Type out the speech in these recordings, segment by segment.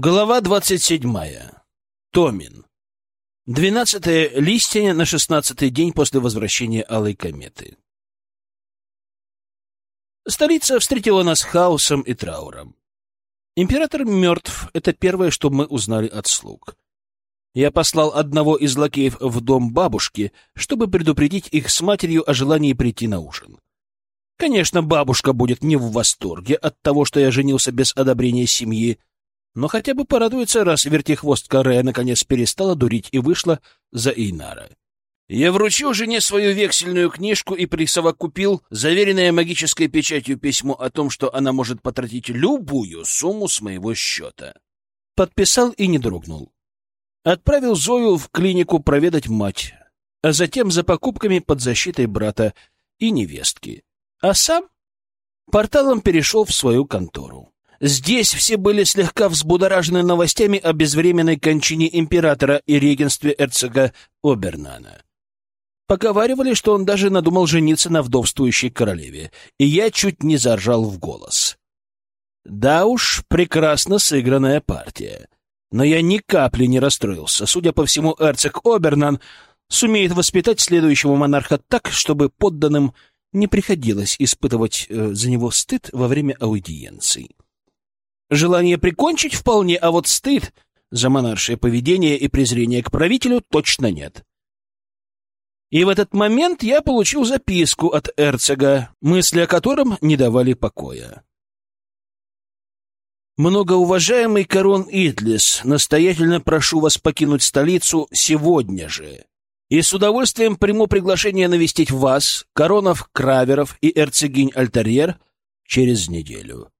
Глава двадцать седьмая. Томин. Двенадцатое листья на шестнадцатый день после возвращения Алой кометы. Столица встретила нас хаосом и трауром. Император мертв — это первое, что мы узнали от слуг. Я послал одного из лакеев в дом бабушки, чтобы предупредить их с матерью о желании прийти на ужин. Конечно, бабушка будет не в восторге от того, что я женился без одобрения семьи, но хотя бы порадуется, раз вертихвостка Рея наконец перестала дурить и вышла за Эйнара. Я вручил жене свою вексельную книжку и присовокупил заверенное магической печатью письмо о том, что она может потратить любую сумму с моего счета. Подписал и не дрогнул. Отправил Зою в клинику проведать мать, а затем за покупками под защитой брата и невестки. А сам порталом перешел в свою контору. Здесь все были слегка взбудоражены новостями о безвременной кончине императора и регенстве эрцога Обернана. Поговаривали, что он даже надумал жениться на вдовствующей королеве, и я чуть не заржал в голос. Да уж, прекрасно сыгранная партия. Но я ни капли не расстроился. Судя по всему, эрцог Обернан сумеет воспитать следующего монарха так, чтобы подданным не приходилось испытывать э, за него стыд во время аудиенций. Желание прикончить вполне, а вот стыд за монаршее поведение и презрение к правителю точно нет. И в этот момент я получил записку от эрцега, мысли о котором не давали покоя. «Многоуважаемый Корон Итлис, настоятельно прошу вас покинуть столицу сегодня же, и с удовольствием приму приглашение навестить вас, Коронов Краверов и эрцегинь Альтарьер через неделю.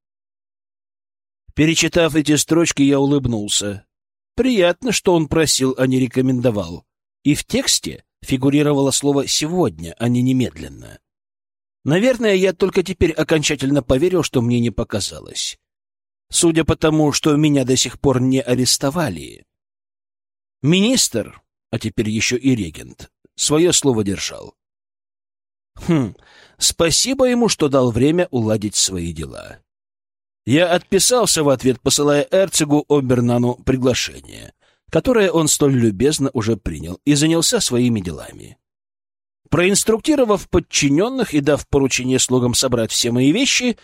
Перечитав эти строчки, я улыбнулся. Приятно, что он просил, а не рекомендовал. И в тексте фигурировало слово «сегодня», а не «немедленно». Наверное, я только теперь окончательно поверил, что мне не показалось. Судя по тому, что меня до сих пор не арестовали. Министр, а теперь еще и регент, свое слово держал. Хм, спасибо ему, что дал время уладить свои дела. Я отписался в ответ, посылая Эрцегу Обернану приглашение, которое он столь любезно уже принял, и занялся своими делами. Проинструктировав подчиненных и дав поручение слугам собрать все мои вещи,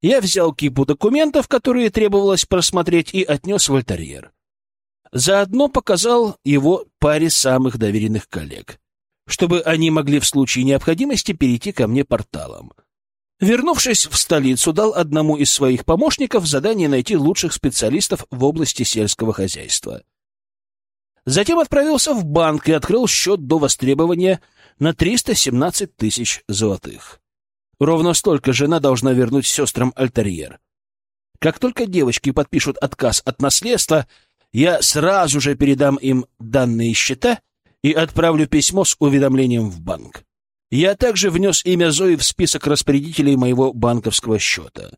я взял кипу документов, которые требовалось просмотреть, и отнес в альтерьер. Заодно показал его паре самых доверенных коллег, чтобы они могли в случае необходимости перейти ко мне порталом. Вернувшись в столицу, дал одному из своих помощников задание найти лучших специалистов в области сельского хозяйства. Затем отправился в банк и открыл счет до востребования на 317 тысяч золотых. Ровно столько жена должна вернуть сестрам Альтерьер. Как только девочки подпишут отказ от наследства, я сразу же передам им данные счета и отправлю письмо с уведомлением в банк. Я также внес имя Зои в список распорядителей моего банковского счета.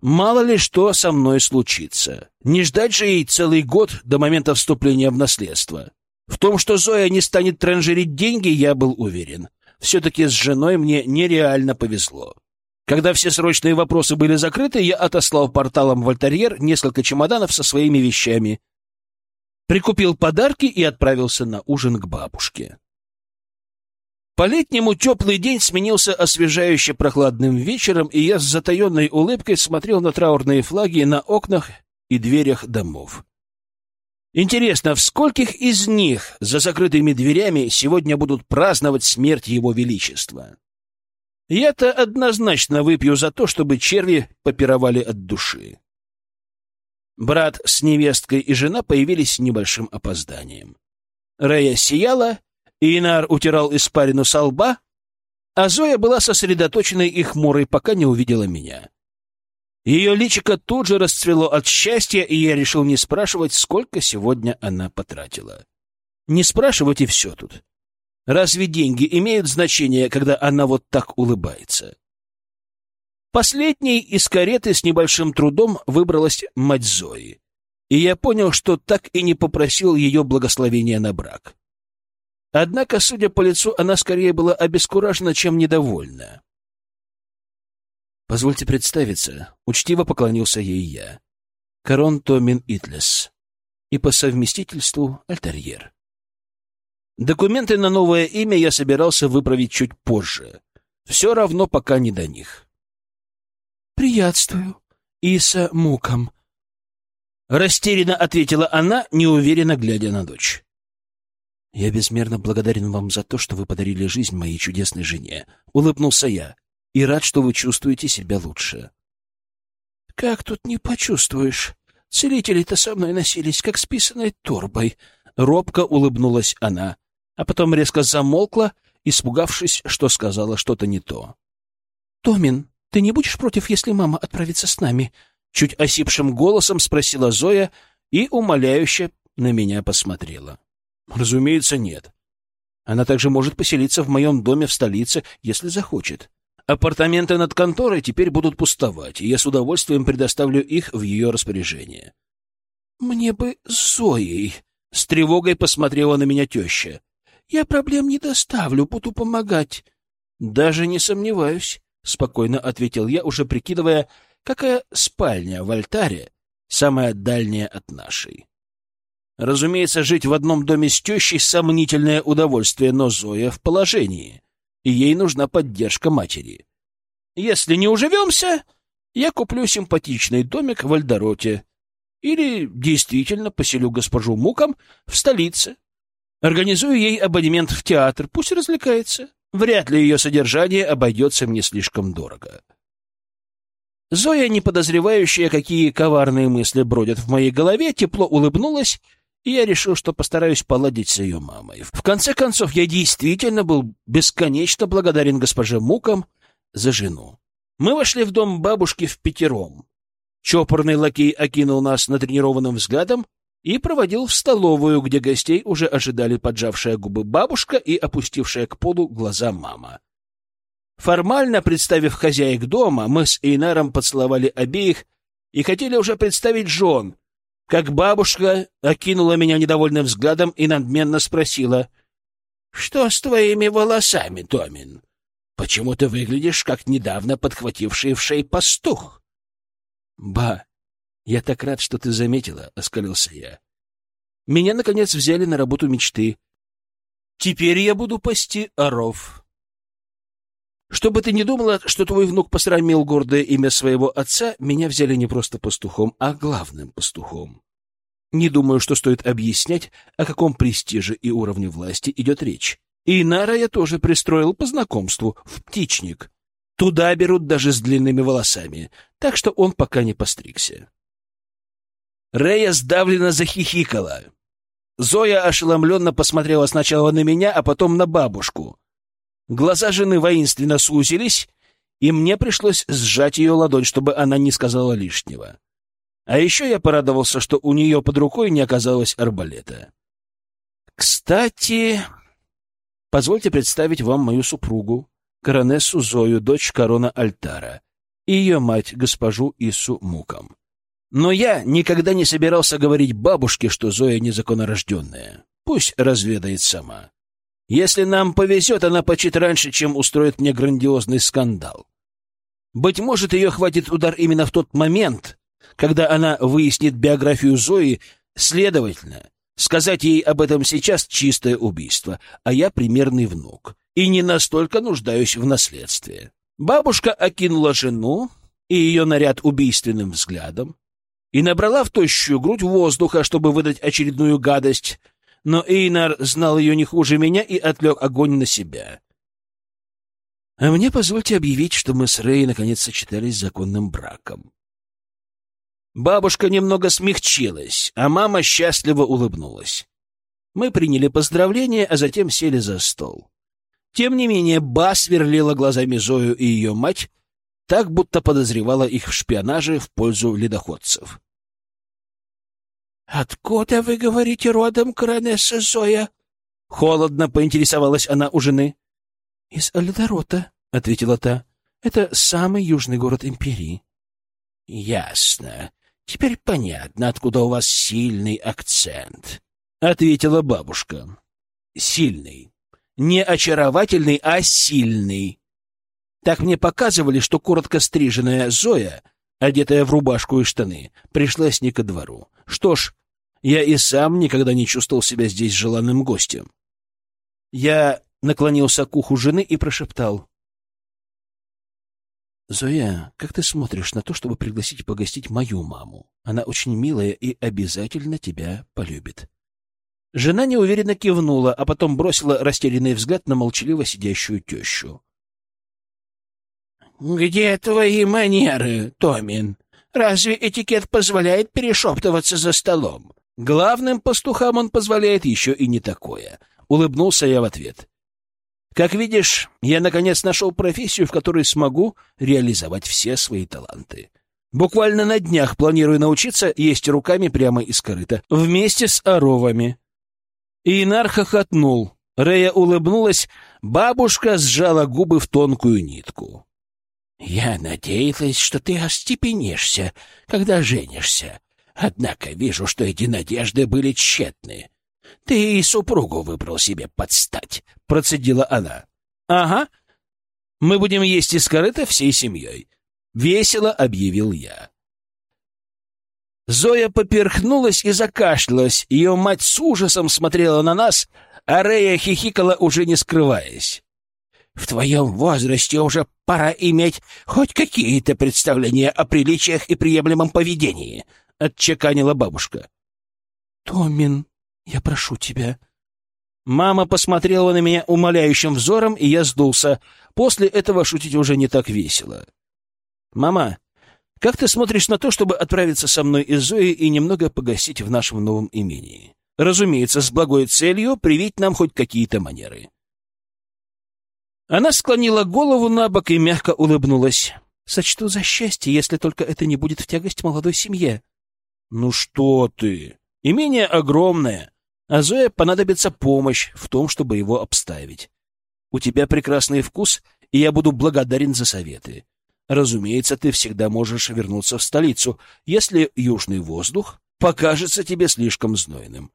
Мало ли что со мной случится. Не ждать же ей целый год до момента вступления в наследство. В том, что Зоя не станет транжирить деньги, я был уверен. Все-таки с женой мне нереально повезло. Когда все срочные вопросы были закрыты, я отослал порталом Вольтерьер несколько чемоданов со своими вещами, прикупил подарки и отправился на ужин к бабушке. По-летнему теплый день сменился освежающе прохладным вечером, и я с затаенной улыбкой смотрел на траурные флаги на окнах и дверях домов. Интересно, в скольких из них за закрытыми дверями сегодня будут праздновать смерть Его Величества? Я-то однозначно выпью за то, чтобы черви попировали от души. Брат с невесткой и жена появились с небольшим опозданием. Рея сияла, Инар утирал испарину со лба, а Зоя была сосредоточенной и хмурой, пока не увидела меня. Ее личико тут же расцвело от счастья, и я решил не спрашивать, сколько сегодня она потратила. Не спрашивать и все тут. Разве деньги имеют значение, когда она вот так улыбается? Последней из кареты с небольшим трудом выбралась мать Зои, и я понял, что так и не попросил ее благословения на брак. Однако, судя по лицу, она скорее была обескуражена, чем недовольна. «Позвольте представиться», — учтиво поклонился ей я. Корон Томин Итлес и по совместительству альтерьер. Документы на новое имя я собирался выправить чуть позже. Все равно пока не до них. «Приятствую, Иса Мукам», — растерянно ответила она, неуверенно глядя на дочь. «Я безмерно благодарен вам за то, что вы подарили жизнь моей чудесной жене», — улыбнулся я, — «и рад, что вы чувствуете себя лучше». «Как тут не почувствуешь? Целители-то со мной носились, как с торбой», — робко улыбнулась она а потом резко замолкла, испугавшись, что сказала что-то не то. «Томин, ты не будешь против, если мама отправится с нами?» Чуть осипшим голосом спросила Зоя и умоляюще на меня посмотрела. «Разумеется, нет. Она также может поселиться в моем доме в столице, если захочет. Апартаменты над конторой теперь будут пустовать, и я с удовольствием предоставлю их в ее распоряжение». «Мне бы с Зоей!» — с тревогой посмотрела на меня теща. Я проблем не доставлю, буду помогать. — Даже не сомневаюсь, — спокойно ответил я, уже прикидывая, какая спальня в альтаре самая дальняя от нашей. Разумеется, жить в одном доме с тещей — сомнительное удовольствие, но Зоя в положении, и ей нужна поддержка матери. Если не уживемся, я куплю симпатичный домик в Альдороте или действительно поселю госпожу Муком в столице, Организую ей абонемент в театр, пусть развлекается. Вряд ли ее содержание обойдется мне слишком дорого. Зоя, не подозревающая, какие коварные мысли бродят в моей голове, тепло улыбнулась, и я решил, что постараюсь поладить с ее мамой. В конце концов, я действительно был бесконечно благодарен госпоже Мукам за жену. Мы вошли в дом бабушки в пятером. Чопорный лакей окинул нас натренированным взглядом, и проводил в столовую, где гостей уже ожидали поджавшая губы бабушка и опустившая к полу глаза мама. Формально представив хозяек дома, мы с Эйнаром поцеловали обеих и хотели уже представить жен, как бабушка окинула меня недовольным взглядом и надменно спросила, «Что с твоими волосами, Томин? Почему ты выглядишь, как недавно подхвативший в шей пастух?» «Ба, «Я так рад, что ты заметила», — оскалился я. «Меня, наконец, взяли на работу мечты. Теперь я буду пасти оров». Чтобы ты не думала, что твой внук посрамил гордое имя своего отца, меня взяли не просто пастухом, а главным пастухом. Не думаю, что стоит объяснять, о каком престиже и уровне власти идет речь. И Нара я тоже пристроил по знакомству, в птичник. Туда берут даже с длинными волосами, так что он пока не постригся. Рея сдавленно захихикала. Зоя ошеломленно посмотрела сначала на меня, а потом на бабушку. Глаза жены воинственно сузились, и мне пришлось сжать ее ладонь, чтобы она не сказала лишнего. А еще я порадовался, что у нее под рукой не оказалось арбалета. Кстати, позвольте представить вам мою супругу, коронессу Зою, дочь корона Альтара, и ее мать, госпожу Ису Мукам. Но я никогда не собирался говорить бабушке, что Зоя незаконнорожденная. Пусть разведает сама. Если нам повезет, она почит раньше, чем устроит мне грандиозный скандал. Быть может, ее хватит удар именно в тот момент, когда она выяснит биографию Зои, следовательно, сказать ей об этом сейчас — чистое убийство, а я примерный внук и не настолько нуждаюсь в наследстве. Бабушка окинула жену и ее наряд убийственным взглядом, и набрала в тощую грудь воздуха, чтобы выдать очередную гадость, но Эйнар знал ее не хуже меня и отвлек огонь на себя. А мне позвольте объявить, что мы с Рэй наконец сочетались законным браком. Бабушка немного смягчилась, а мама счастливо улыбнулась. Мы приняли поздравления, а затем сели за стол. Тем не менее, Ба сверлила глазами Зою и ее мать, так будто подозревала их в шпионаже в пользу ледоходцев. «Откуда, вы говорите, родом, коронесса Зоя?» Холодно поинтересовалась она у жены. «Из Альдорота», — ответила та. «Это самый южный город империи». «Ясно. Теперь понятно, откуда у вас сильный акцент», — ответила бабушка. «Сильный. Не очаровательный, а сильный. Так мне показывали, что коротко стриженная Зоя одетая в рубашку и штаны, пришла с ко двору. Что ж, я и сам никогда не чувствовал себя здесь желанным гостем. Я наклонился к уху жены и прошептал. «Зоя, как ты смотришь на то, чтобы пригласить погостить мою маму? Она очень милая и обязательно тебя полюбит». Жена неуверенно кивнула, а потом бросила растерянный взгляд на молчаливо сидящую тещу. «Где твои манеры, Томин? Разве этикет позволяет перешептываться за столом?» «Главным пастухам он позволяет еще и не такое», — улыбнулся я в ответ. «Как видишь, я наконец нашел профессию, в которой смогу реализовать все свои таланты. Буквально на днях планирую научиться есть руками прямо из корыта, вместе с оровами». Инар хохотнул. Рея улыбнулась, бабушка сжала губы в тонкую нитку. Я надеялась, что ты остепенишься, когда женишься. Однако вижу, что эти надежды были тщетны. Ты и супругу выбрал себе подстать, — процедила она. — Ага. Мы будем есть из корыта всей семьей. Весело объявил я. Зоя поперхнулась и закашлялась. Ее мать с ужасом смотрела на нас, а Рея хихикала, уже не скрываясь. В твоем возрасте уже пора иметь хоть какие-то представления о приличиях и приемлемом поведении, — отчеканила бабушка. — Томин, я прошу тебя. Мама посмотрела на меня умоляющим взором, и я сдулся. После этого шутить уже не так весело. — Мама, как ты смотришь на то, чтобы отправиться со мной из Зои и немного погасить в нашем новом имении? Разумеется, с благой целью привить нам хоть какие-то манеры. — она склонила голову на бок и мягко улыбнулась. «Сочту за счастье, если только это не будет в тягость молодой семье». «Ну что ты! Имение огромное, а Зоя понадобится помощь в том, чтобы его обставить. У тебя прекрасный вкус, и я буду благодарен за советы. Разумеется, ты всегда можешь вернуться в столицу, если южный воздух покажется тебе слишком знойным».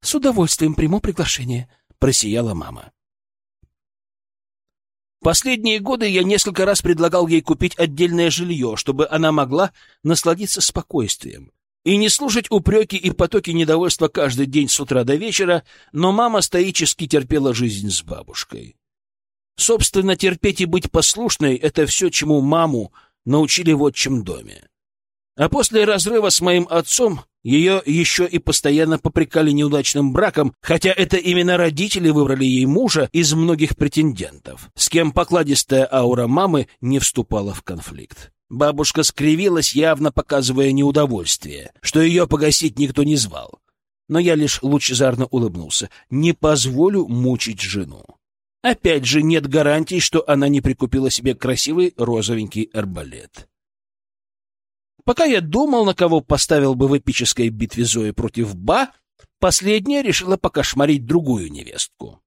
«С удовольствием приму приглашение», — просияла мама. Последние годы я несколько раз предлагал ей купить отдельное жилье, чтобы она могла насладиться спокойствием и не слушать упреки и потоки недовольства каждый день с утра до вечера, но мама стоически терпела жизнь с бабушкой. Собственно, терпеть и быть послушной — это все, чему маму научили в отчим доме. А после разрыва с моим отцом ее еще и постоянно попрекали неудачным браком, хотя это именно родители выбрали ей мужа из многих претендентов, с кем покладистая аура мамы не вступала в конфликт. Бабушка скривилась, явно показывая неудовольствие, что ее погасить никто не звал. Но я лишь лучезарно улыбнулся. Не позволю мучить жену. Опять же, нет гарантий, что она не прикупила себе красивый розовенький арбалет. Пока я думал, на кого поставил бы в эпической битве Зои против Ба, последняя решила покошмарить другую невестку.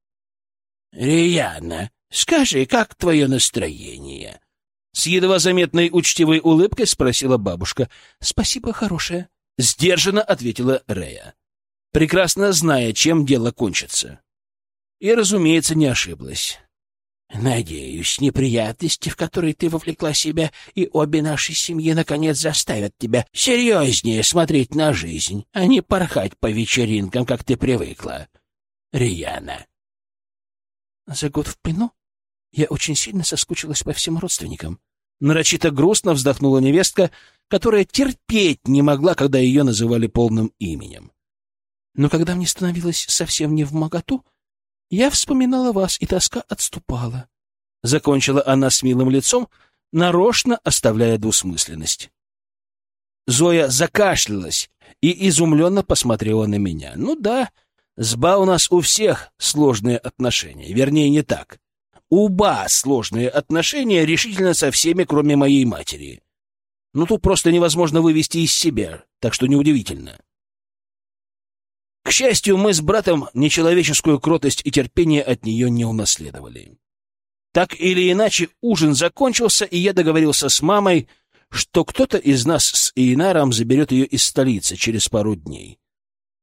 — Рияна, скажи, как твое настроение? С едва заметной учтивой улыбкой спросила бабушка. — Спасибо, хорошая. — сдержанно ответила Рея, прекрасно зная, чем дело кончится. И, разумеется, не ошиблась. Надеюсь, неприятности, в которые ты вовлекла себя, и обе наши семьи, наконец, заставят тебя серьезнее смотреть на жизнь, а не порхать по вечеринкам, как ты привыкла. Рияна. За год в плену я очень сильно соскучилась по всем родственникам. Нарочито грустно вздохнула невестка, которая терпеть не могла, когда ее называли полным именем. Но когда мне становилось совсем не в моготу, я вспоминала вас, и тоска отступала. Закончила она с милым лицом, нарочно оставляя двусмысленность. Зоя закашлялась и изумленно посмотрела на меня. Ну да, с Ба у нас у всех сложные отношения, вернее, не так. У Ба сложные отношения решительно со всеми, кроме моей матери. Ну тут просто невозможно вывести из себя, так что неудивительно. К счастью, мы с братом нечеловеческую кротость и терпение от нее не унаследовали. Так или иначе, ужин закончился, и я договорился с мамой, что кто-то из нас с Инаром заберет ее из столицы через пару дней.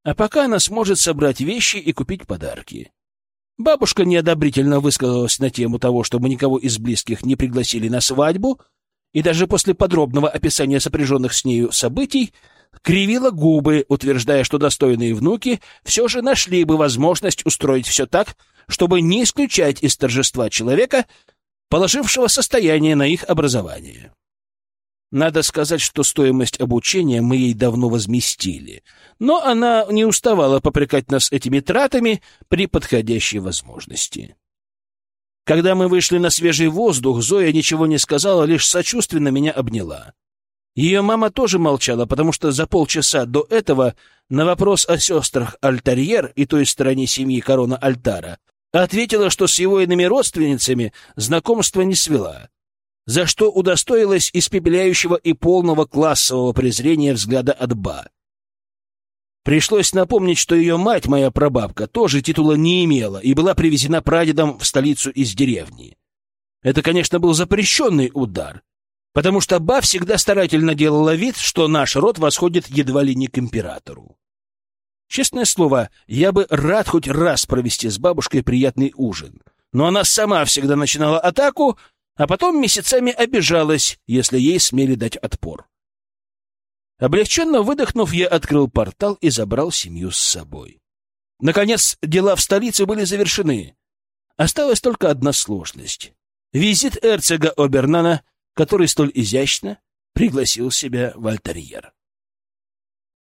А пока она сможет собрать вещи и купить подарки. Бабушка неодобрительно высказалась на тему того, чтобы никого из близких не пригласили на свадьбу, и даже после подробного описания сопряженных с нею событий кривила губы, утверждая, что достойные внуки все же нашли бы возможность устроить все так, чтобы не исключать из торжества человека, положившего состояние на их образование. Надо сказать, что стоимость обучения мы ей давно возместили, но она не уставала попрекать нас этими тратами при подходящей возможности. Когда мы вышли на свежий воздух, Зоя ничего не сказала, лишь сочувственно меня обняла. Ее мама тоже молчала, потому что за полчаса до этого на вопрос о сестрах Альтарьер и той стороне семьи Корона Альтара ответила, что с его иными родственницами знакомство не свела, за что удостоилась испепеляющего и полного классового презрения взгляда от Ба. Пришлось напомнить, что ее мать, моя прабабка, тоже титула не имела и была привезена прадедом в столицу из деревни. Это, конечно, был запрещенный удар, потому что Ба всегда старательно делала вид, что наш род восходит едва ли не к императору. Честное слово, я бы рад хоть раз провести с бабушкой приятный ужин, но она сама всегда начинала атаку, а потом месяцами обижалась, если ей смели дать отпор. Облегченно выдохнув, я открыл портал и забрал семью с собой. Наконец, дела в столице были завершены. Осталась только одна сложность. Визит эрцега Обернана который столь изящно пригласил себя в альтерьер.